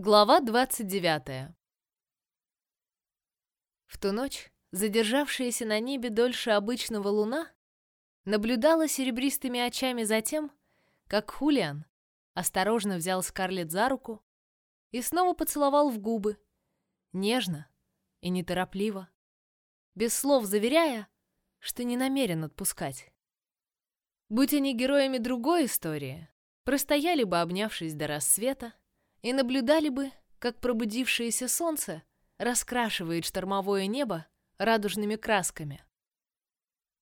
Глава 29. В ту ночь задержавшаяся на небе дольше обычного луна наблюдала серебристыми очами за тем, как Хулиан осторожно взял Скарлетт за руку и снова поцеловал в губы, нежно и неторопливо, без слов заверяя, что не намерен отпускать. Будь они героями другой истории, простояли бы, обнявшись до рассвета, и наблюдали бы, как пробудившееся солнце раскрашивает штормовое небо радужными красками.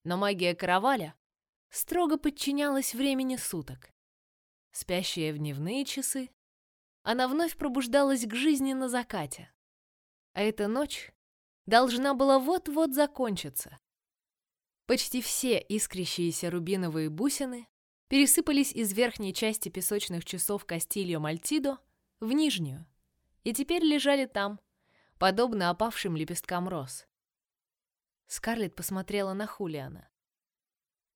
Но магия караваля строго подчинялась времени суток. Спящая в дневные часы, она вновь пробуждалась к жизни на закате. А эта ночь должна была вот-вот закончиться. Почти все искрящиеся рубиновые бусины пересыпались из верхней части песочных часов Кастильо Мальтидо в нижнюю, и теперь лежали там, подобно опавшим лепесткам роз. Скарлетт посмотрела на Хулиана.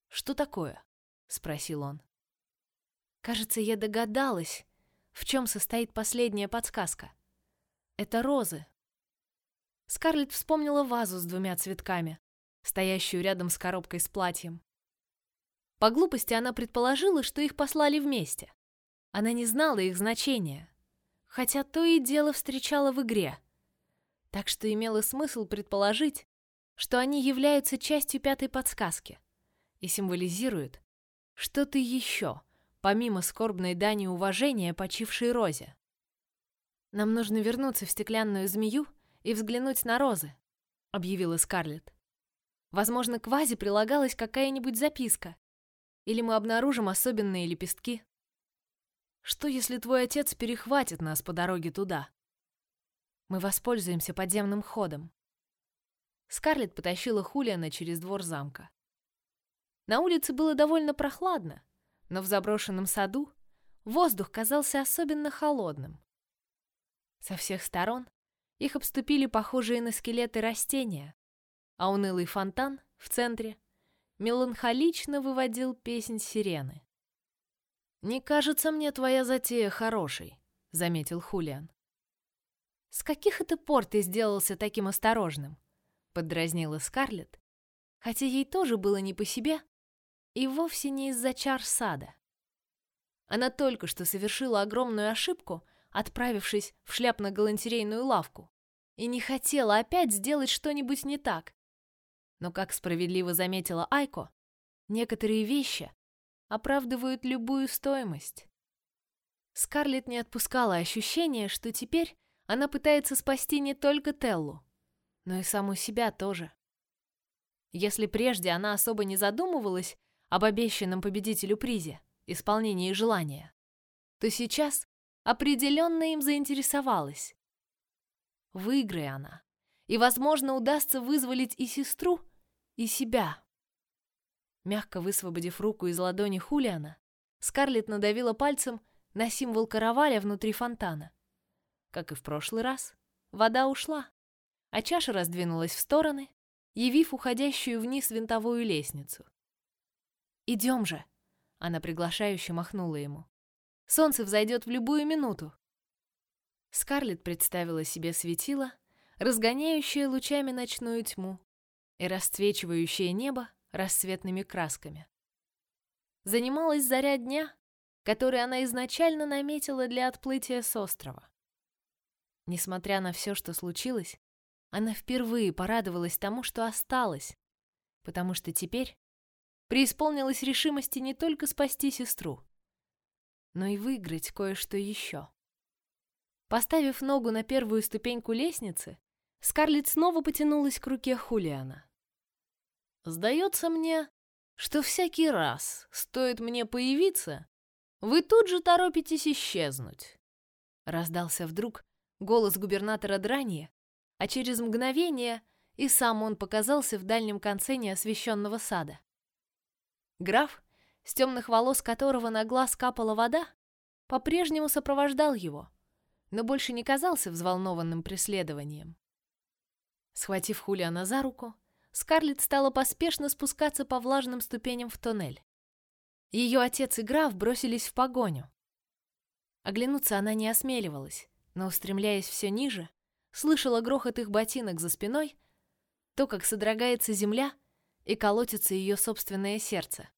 «Что такое?» — спросил он. «Кажется, я догадалась, в чем состоит последняя подсказка. Это розы». Скарлетт вспомнила вазу с двумя цветками, стоящую рядом с коробкой с платьем. По глупости она предположила, что их послали вместе. Она не знала их значения, хотя то и дело встречала в игре. Так что имело смысл предположить, что они являются частью пятой подсказки и символизируют что-то еще, помимо скорбной дани уважения почившей Розе. «Нам нужно вернуться в стеклянную змею и взглянуть на розы», — объявила Скарлетт. «Возможно, к вазе прилагалась какая-нибудь записка, или мы обнаружим особенные лепестки». Что, если твой отец перехватит нас по дороге туда? Мы воспользуемся подземным ходом. Скарлетт потащила Хулиана через двор замка. На улице было довольно прохладно, но в заброшенном саду воздух казался особенно холодным. Со всех сторон их обступили похожие на скелеты растения, а унылый фонтан в центре меланхолично выводил песнь сирены. «Не кажется мне твоя затея хорошей», — заметил Хулиан. «С каких это пор ты сделался таким осторожным?» — поддразнила Скарлетт, хотя ей тоже было не по себе, и вовсе не из-за чар сада. Она только что совершила огромную ошибку, отправившись в шляпно-галантерейную лавку, и не хотела опять сделать что-нибудь не так. Но, как справедливо заметила Айко, некоторые вещи оправдывают любую стоимость. Скарлетт не отпускала ощущение, что теперь она пытается спасти не только Теллу, но и саму себя тоже. Если прежде она особо не задумывалась об обещанном победителю призе, исполнении желания, то сейчас определенно им заинтересовалась. Выиграй она, и, возможно, удастся вызволить и сестру, и себя. Мягко высвободив руку из ладони Хулиана, Скарлетт надавила пальцем на символ караваля внутри фонтана. Как и в прошлый раз, вода ушла, а чаша раздвинулась в стороны, явив уходящую вниз винтовую лестницу. «Идем же!» — она приглашающе махнула ему. «Солнце взойдет в любую минуту!» Скарлетт представила себе светило, разгоняющее лучами ночную тьму и расцвечивающее небо рассветными красками. Занималась заря дня, который она изначально наметила для отплытия с острова. Несмотря на все, что случилось, она впервые порадовалась тому, что осталось, потому что теперь преисполнилась решимости не только спасти сестру, но и выиграть кое-что еще. Поставив ногу на первую ступеньку лестницы, Скарлетт снова потянулась к руке Хулиана. Сдается мне, что всякий раз, стоит мне появиться, вы тут же торопитесь исчезнуть. Раздался вдруг голос губернатора Дранья, а через мгновение и сам он показался в дальнем конце неосвещенного сада. Граф, с темных волос которого на глаз капала вода, по-прежнему сопровождал его, но больше не казался взволнованным преследованием. Схватив Хулиана за руку, Скарлетт стала поспешно спускаться по влажным ступеням в тоннель. Ее отец и граф бросились в погоню. Оглянуться она не осмеливалась, но, устремляясь все ниже, слышала грохот их ботинок за спиной, то, как содрогается земля и колотится ее собственное сердце.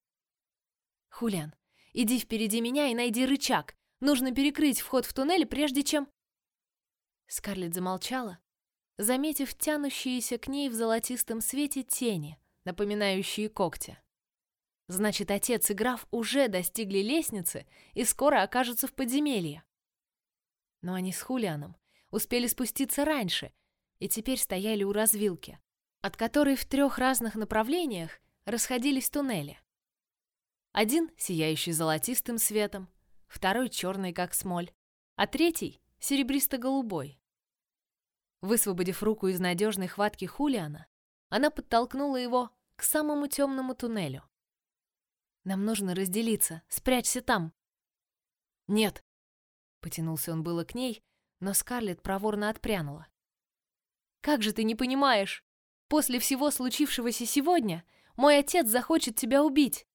«Хулиан, иди впереди меня и найди рычаг. Нужно перекрыть вход в туннель, прежде чем...» Скарлетт замолчала, заметив тянущиеся к ней в золотистом свете тени, напоминающие когти. Значит, отец и граф уже достигли лестницы и скоро окажутся в подземелье. Но они с Хулианом успели спуститься раньше и теперь стояли у развилки, от которой в трех разных направлениях расходились туннели. Один сияющий золотистым светом, второй черный как смоль, а третий серебристо-голубой. Высвободив руку из надежной хватки Хулиана, она подтолкнула его к самому темному туннелю. Нам нужно разделиться. Спрячься там. Нет. Потянулся он было к ней, но Скарлетт проворно отпрянула. Как же ты не понимаешь? После всего случившегося сегодня мой отец захочет тебя убить.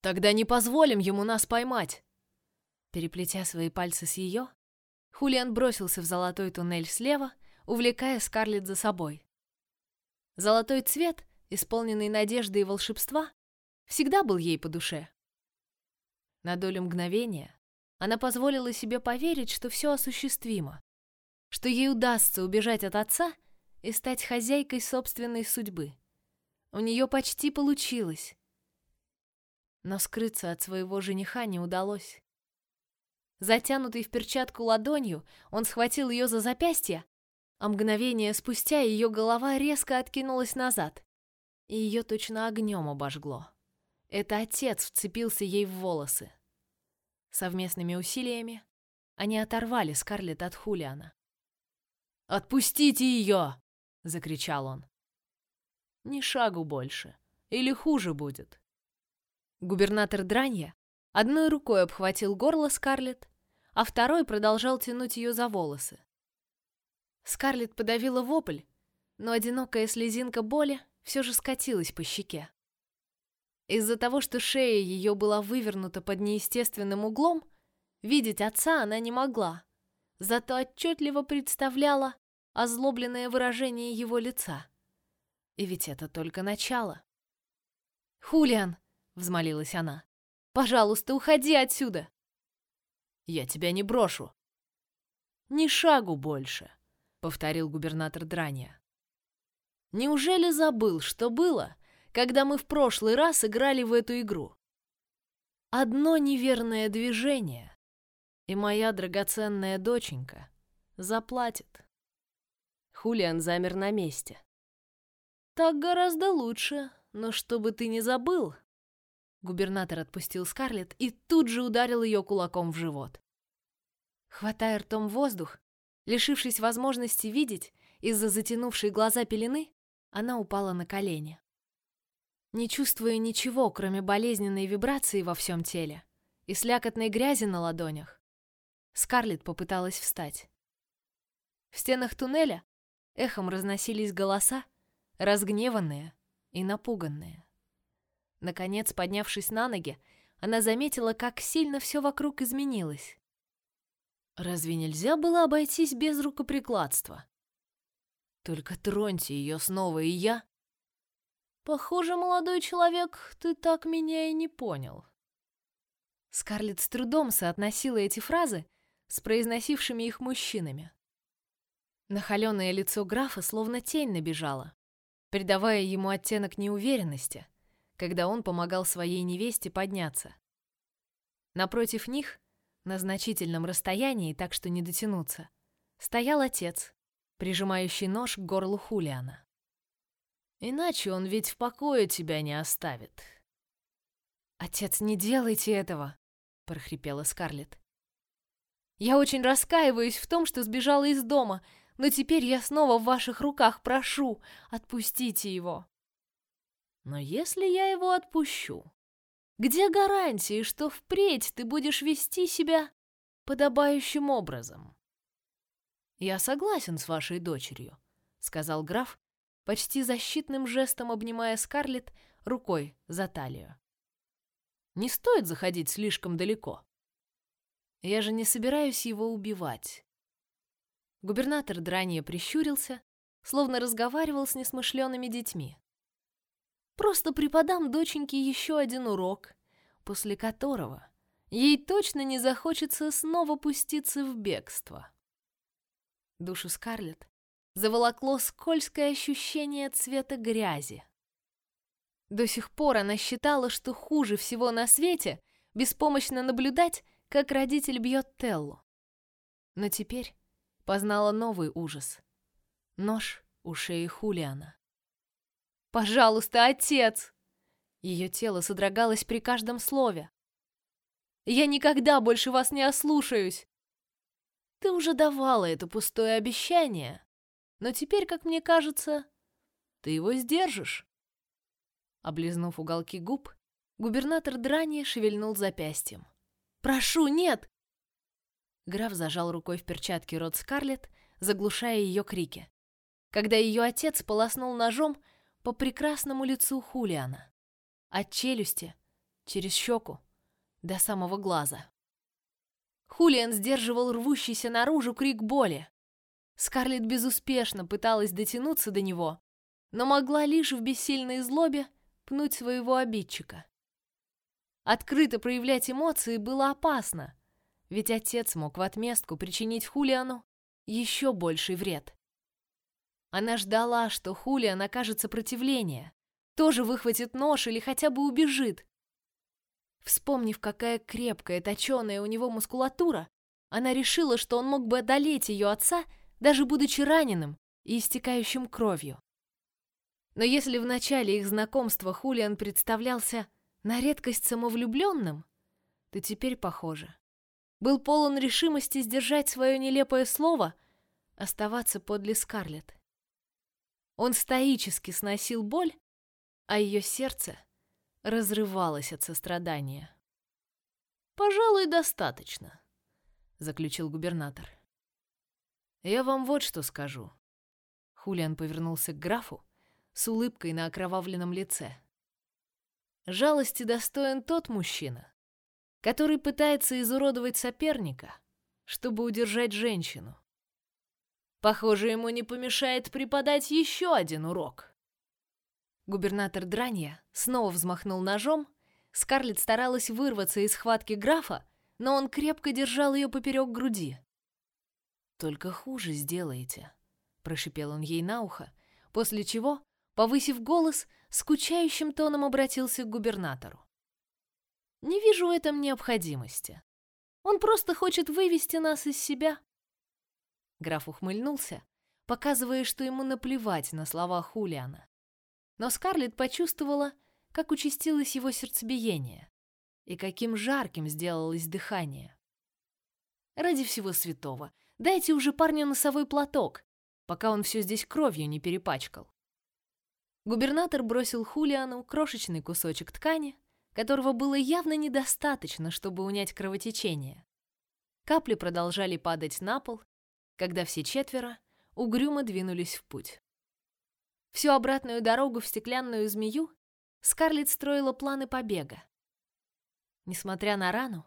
Тогда не позволим ему нас поймать. Переплетя свои пальцы с ее, Хулиан бросился в золотой туннель слева, увлекая Скарлетт за собой. Золотой цвет, исполненный надежды и волшебства, всегда был ей по душе. На долю мгновения она позволила себе поверить, что все осуществимо, что ей удастся убежать от отца и стать хозяйкой собственной судьбы. У нее почти получилось. Но скрыться от своего жениха не удалось. Затянутый в перчатку ладонью, он схватил ее за запястье, а мгновение спустя ее голова резко откинулась назад, и ее точно огнем обожгло. Это отец вцепился ей в волосы. Совместными усилиями они оторвали Скарлетт от Хулиана. «Отпустите ее!» — закричал он. «Ни шагу больше, или хуже будет». Губернатор Дранья одной рукой обхватил горло Скарлетт, а второй продолжал тянуть ее за волосы. Скарлетт подавила вопль, но одинокая слезинка боли все же скатилась по щеке. Из-за того, что шея ее была вывернута под неестественным углом, видеть отца она не могла, зато отчетливо представляла озлобленное выражение его лица. И ведь это только начало. «Хулиан!» — взмолилась она. «Пожалуйста, уходи отсюда!» «Я тебя не брошу!» «Ни шагу больше!» — повторил губернатор Дранья. «Неужели забыл, что было, когда мы в прошлый раз играли в эту игру. Одно неверное движение, и моя драгоценная доченька заплатит. Хулиан замер на месте. Так гораздо лучше, но чтобы ты не забыл. Губернатор отпустил Скарлетт и тут же ударил ее кулаком в живот. Хватая ртом воздух, лишившись возможности видеть из-за затянувшей глаза пелены, она упала на колени. Не чувствуя ничего, кроме болезненной вибрации во всем теле и слякотной грязи на ладонях, Скарлетт попыталась встать. В стенах туннеля эхом разносились голоса, разгневанные и напуганные. Наконец, поднявшись на ноги, она заметила, как сильно все вокруг изменилось. Разве нельзя было обойтись без рукоприкладства? Только троньте ее снова, и я Похоже, молодой человек, ты так меня и не понял. Скарлетт с трудом соотносила эти фразы с произносившими их мужчинами. Нахаленное лицо графа словно тень набежало, придавая ему оттенок неуверенности, когда он помогал своей невесте подняться. Напротив них, на значительном расстоянии, так что не дотянуться, стоял отец, прижимающий нож к горлу Хулиана. Иначе он ведь в покое тебя не оставит. Отец, не делайте этого, прохрипела Скарлетт. Я очень раскаиваюсь в том, что сбежала из дома, но теперь я снова в ваших руках, прошу, отпустите его. Но если я его отпущу, где гарантии, что впредь ты будешь вести себя подобающим образом? Я согласен с вашей дочерью, сказал граф, почти защитным жестом обнимая Скарлетт рукой за талию. Не стоит заходить слишком далеко. Я же не собираюсь его убивать. Губернатор Дранье прищурился, словно разговаривал с несмышленными детьми. Просто преподам доченьке еще один урок, после которого ей точно не захочется снова пуститься в бегство. Душу Скарлетт заволокло скользкое ощущение цвета грязи. До сих пор она считала, что хуже всего на свете беспомощно наблюдать, как родитель бьет Теллу. Но теперь познала новый ужас. Нож у шеи Хулиана. «Пожалуйста, отец!» Ее тело содрогалось при каждом слове. «Я никогда больше вас не ослушаюсь!» «Ты уже давала это пустое обещание, но теперь, как мне кажется, ты его сдержишь». Облизнув уголки губ, губернатор Драни шевельнул запястьем. «Прошу, нет!» Граф зажал рукой в перчатке рот Скарлетт, заглушая ее крики. Когда ее отец полоснул ножом по прекрасному лицу Хулиана. От челюсти, через щеку, до самого глаза. Хулиан сдерживал рвущийся наружу крик боли. Скарлетт безуспешно пыталась дотянуться до него, но могла лишь в бессильной злобе пнуть своего обидчика. Открыто проявлять эмоции было опасно, ведь отец мог в отместку причинить Хулиану еще больший вред. Она ждала, что Хулиан окажет сопротивление, тоже выхватит нож или хотя бы убежит. Вспомнив, какая крепкая, точеная у него мускулатура, она решила, что он мог бы одолеть ее отца, даже будучи раненым и истекающим кровью. Но если в начале их знакомства Хулиан представлялся на редкость самовлюбленным, то теперь, похоже, был полон решимости сдержать свое нелепое слово, оставаться подле Скарлетт. Он стоически сносил боль, а ее сердце разрывалось от сострадания. «Пожалуй, достаточно», — заключил губернатор. «Я вам вот что скажу». Хулиан повернулся к графу с улыбкой на окровавленном лице. Жалости достоин тот мужчина, который пытается изуродовать соперника, чтобы удержать женщину. Похоже, ему не помешает преподать еще один урок. Губернатор Дранья снова взмахнул ножом. Скарлетт старалась вырваться из схватки графа, но он крепко держал ее поперек груди. «Только хуже сделаете», — прошипел он ей на ухо, после чего, повысив голос, скучающим тоном обратился к губернатору. «Не вижу в этом необходимости. Он просто хочет вывести нас из себя». Граф ухмыльнулся, показывая, что ему наплевать на слова Хулиана. Но Скарлетт почувствовала, как участилось его сердцебиение и каким жарким сделалось дыхание. «Ради всего святого, дайте уже парню носовой платок, пока он все здесь кровью не перепачкал». Губернатор бросил Хулиану крошечный кусочек ткани, которого было явно недостаточно, чтобы унять кровотечение. Капли продолжали падать на пол, когда все четверо угрюмо двинулись в путь. Всю обратную дорогу в стеклянную змею Скарлетт строила планы побега. Несмотря на рану,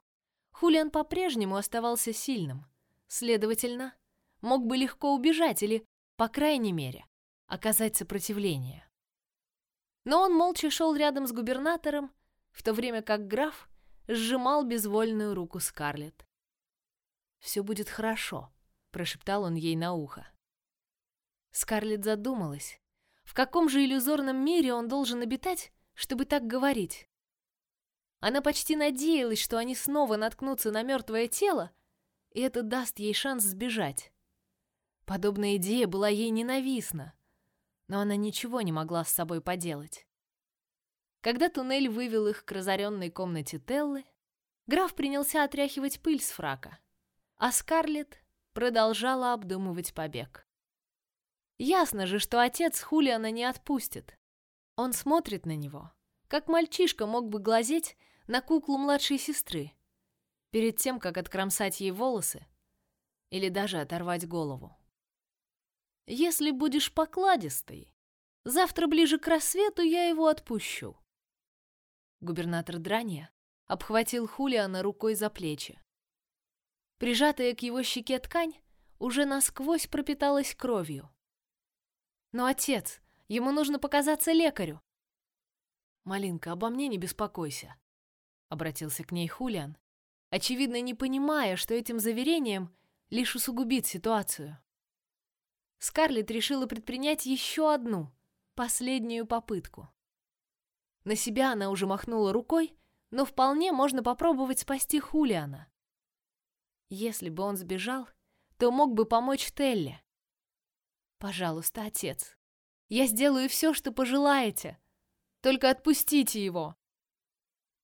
Хулиан по-прежнему оставался сильным, следовательно, мог бы легко убежать или, по крайней мере, оказать сопротивление. Но он молча шел рядом с губернатором, в то время как граф сжимал безвольную руку Скарлетт. «Все будет хорошо», — прошептал он ей на ухо. Скарлетт задумалась, в каком же иллюзорном мире он должен обитать, чтобы так говорить. Она почти надеялась, что они снова наткнутся на мертвое тело, и это даст ей шанс сбежать. Подобная идея была ей ненавистна но она ничего не могла с собой поделать. Когда туннель вывел их к разоренной комнате Теллы, граф принялся отряхивать пыль с фрака, а Скарлетт продолжала обдумывать побег. Ясно же, что отец Хулиана не отпустит. Он смотрит на него, как мальчишка мог бы глазеть на куклу младшей сестры, перед тем, как откромсать ей волосы или даже оторвать голову. Если будешь покладистой, завтра ближе к рассвету я его отпущу. Губернатор Дранья обхватил Хулиана рукой за плечи. Прижатая к его щеке ткань уже насквозь пропиталась кровью. «Но отец, ему нужно показаться лекарю!» «Малинка, обо мне не беспокойся», — обратился к ней Хулиан, очевидно не понимая, что этим заверением лишь усугубит ситуацию. Скарлетт решила предпринять еще одну, последнюю попытку. На себя она уже махнула рукой, но вполне можно попробовать спасти Хулиана. Если бы он сбежал, то мог бы помочь Телле. Пожалуйста, отец, я сделаю все, что пожелаете. Только отпустите его.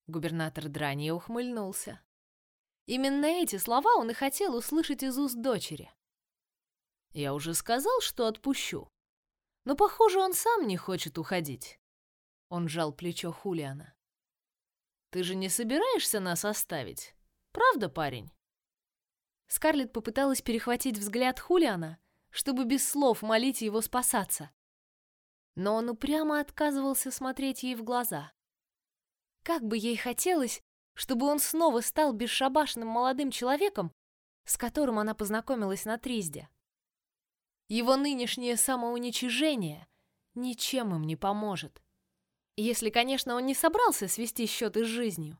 Губернатор Дранья ухмыльнулся. Именно эти слова он и хотел услышать из уст дочери. Я уже сказал, что отпущу. Но, похоже, он сам не хочет уходить. Он сжал плечо Хулиана. Ты же не собираешься нас оставить, правда, парень? Скарлетт попыталась перехватить взгляд Хулиана, чтобы без слов молить его спасаться. Но он упрямо отказывался смотреть ей в глаза. Как бы ей хотелось, чтобы он снова стал бесшабашным молодым человеком, с которым она познакомилась на Тризде. Его нынешнее самоуничижение ничем им не поможет. Если, конечно, он не собрался свести счеты с жизнью.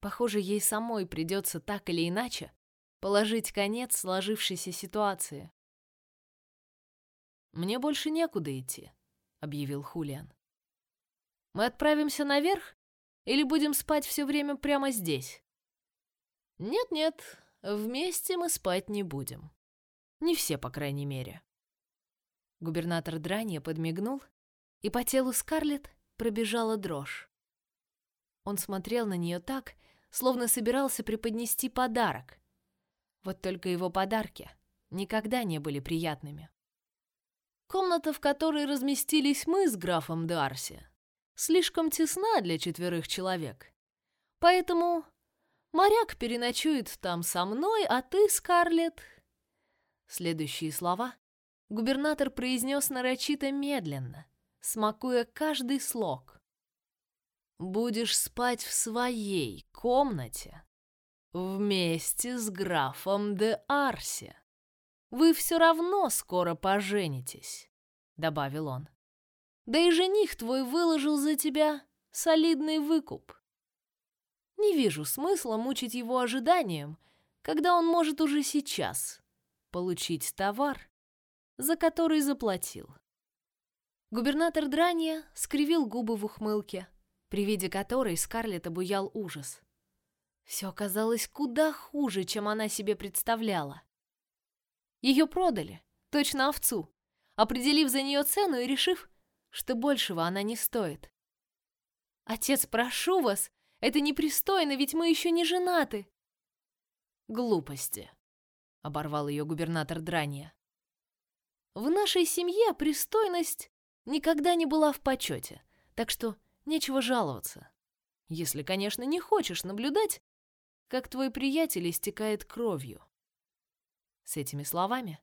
Похоже, ей самой придется так или иначе положить конец сложившейся ситуации. «Мне больше некуда идти», — объявил Хулиан. «Мы отправимся наверх или будем спать все время прямо здесь?» «Нет-нет, вместе мы спать не будем. Не все, по крайней мере». Губернатор Дранья подмигнул и по телу Скарлетт пробежала дрожь. Он смотрел на нее так, словно собирался преподнести подарок. Вот только его подарки никогда не были приятными. Комната, в которой разместились мы с графом Дарси, слишком тесна для четверых человек. Поэтому моряк переночует там со мной, а ты, Скарлетт... Следующие слова губернатор произнес нарочито медленно, смакуя каждый слог. «Будешь спать в своей комнате вместе с графом де Арси. Вы все равно скоро поженитесь», — добавил он. «Да и жених твой выложил за тебя солидный выкуп. Не вижу смысла мучить его ожиданием, когда он может уже сейчас получить товар, за который заплатил. Губернатор Дранья скривил губы в ухмылке, при виде которой Скарлетт обуял ужас. Все оказалось куда хуже, чем она себе представляла. Ее продали, точно овцу, определив за нее цену и решив, что большего она не стоит. «Отец, прошу вас, это непристойно, ведь мы еще не женаты!» «Глупости», — оборвал ее губернатор Дранья. «В нашей семье пристойность никогда не была в почете, так что нечего жаловаться. Если, конечно, не хочешь наблюдать, как твой приятель истекает кровью. С этими словами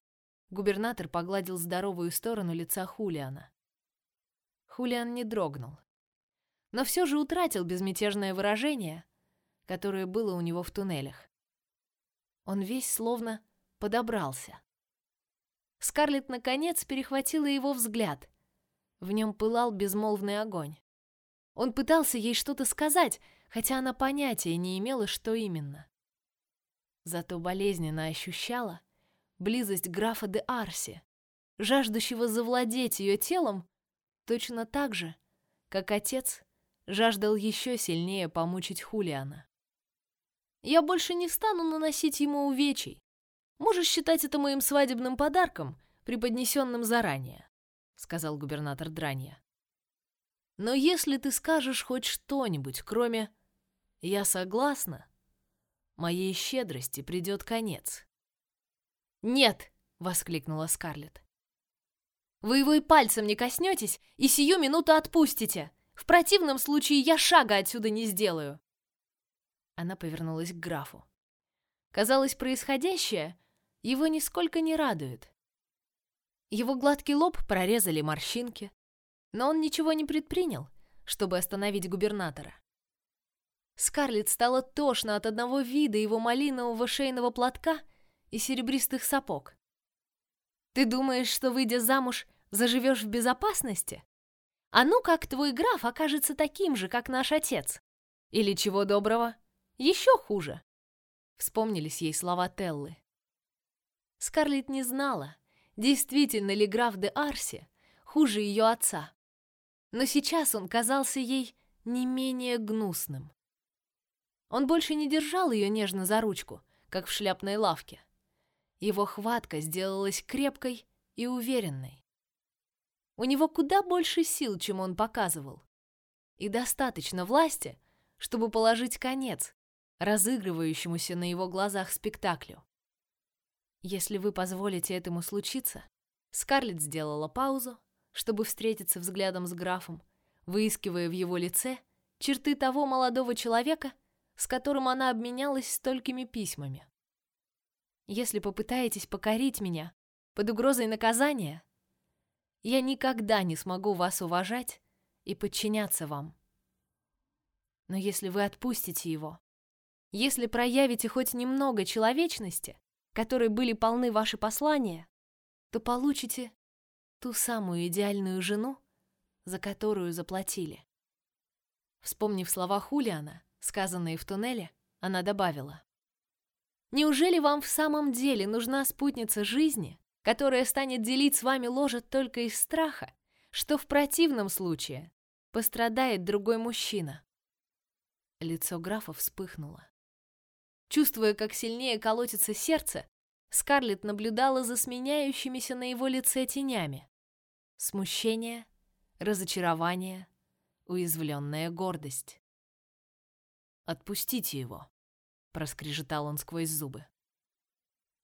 губернатор погладил здоровую сторону лица Хулиана. Хулиан не дрогнул, но все же утратил безмятежное выражение, которое было у него в туннелях. Он весь словно подобрался. Скарлетт наконец перехватила его взгляд, в нем пылал безмолвный огонь. Он пытался ей что-то сказать, хотя она понятия не имела, что именно. Зато болезненно ощущала близость графа де Арси, жаждущего завладеть ее телом, точно так же, как отец жаждал еще сильнее помучить Хулиана. «Я больше не стану наносить ему увечий. Можешь считать это моим свадебным подарком, преподнесенным заранее сказал губернатор Дранья. Но если ты скажешь хоть что-нибудь, кроме «я согласна», моей щедрости придет конец. «Нет!» — воскликнула Скарлетт. «Вы его и пальцем не коснетесь, и сию минуту отпустите. В противном случае я шага отсюда не сделаю». Она повернулась к графу. Казалось, происходящее его нисколько не радует. Его гладкий лоб прорезали морщинки, но он ничего не предпринял, чтобы остановить губернатора. Скарлетт стало тошно от одного вида его малинового шейного платка и серебристых сапог. Ты думаешь, что, выйдя замуж, заживешь в безопасности? А ну как твой граф окажется таким же, как наш отец? Или чего доброго, еще хуже? Вспомнились ей слова Теллы. Скарлетт не знала, действительно ли граф де Арси хуже ее отца. Но сейчас он казался ей не менее гнусным. Он больше не держал ее нежно за ручку, как в шляпной лавке. Его хватка сделалась крепкой и уверенной. У него куда больше сил, чем он показывал. И достаточно власти, чтобы положить конец разыгрывающемуся на его глазах спектаклю. Если вы позволите этому случиться, Скарлетт сделала паузу, чтобы встретиться взглядом с графом, выискивая в его лице черты того молодого человека, с которым она обменялась столькими письмами. Если попытаетесь покорить меня под угрозой наказания, я никогда не смогу вас уважать и подчиняться вам. Но если вы отпустите его, если проявите хоть немного человечности, которой были полны ваши послания, то получите ту самую идеальную жену, за которую заплатили. Вспомнив слова Хулиана, сказанные в туннеле, она добавила: Неужели вам в самом деле нужна спутница жизни, которая станет делить с вами ложе только из страха, что в противном случае пострадает другой мужчина? Лицо графа вспыхнуло. Чувствуя, как сильнее колотится сердце, Скарлетт наблюдала за сменяющимися на его лице тенями. Смущение, разочарование, уязвленная гордость. «Отпустите его», проскрежетал он сквозь зубы.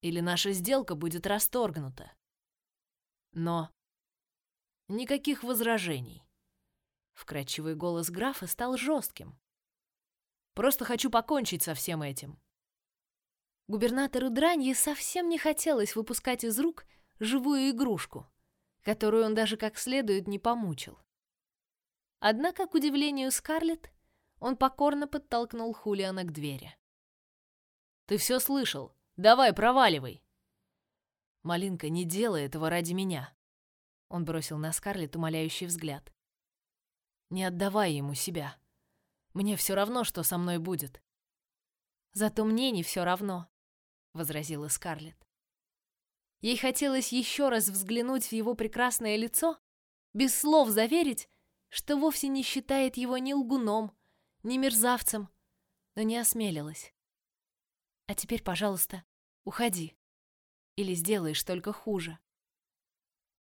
Или наша сделка будет расторгнута. Но никаких возражений. Вкрадчивый голос графа стал жестким. Просто хочу покончить со всем этим. Губернатору Дранье совсем не хотелось выпускать из рук живую игрушку, которую он даже как следует не помучил. Однако, к удивлению Скарлетт, он покорно подтолкнул Хулиана к двери. Ты все слышал. Давай, проваливай. Малинка, не делай этого ради меня. Он бросил на Скарлетт умоляющий взгляд. Не отдавай ему себя. Мне все равно, что со мной будет. Зато мне не все равно, возразила Скарлетт. Ей хотелось еще раз взглянуть в его прекрасное лицо, без слов заверить, что вовсе не считает его ни лгуном, ни мерзавцем, но не осмелилась. А теперь, пожалуйста, уходи. Или сделаешь только хуже.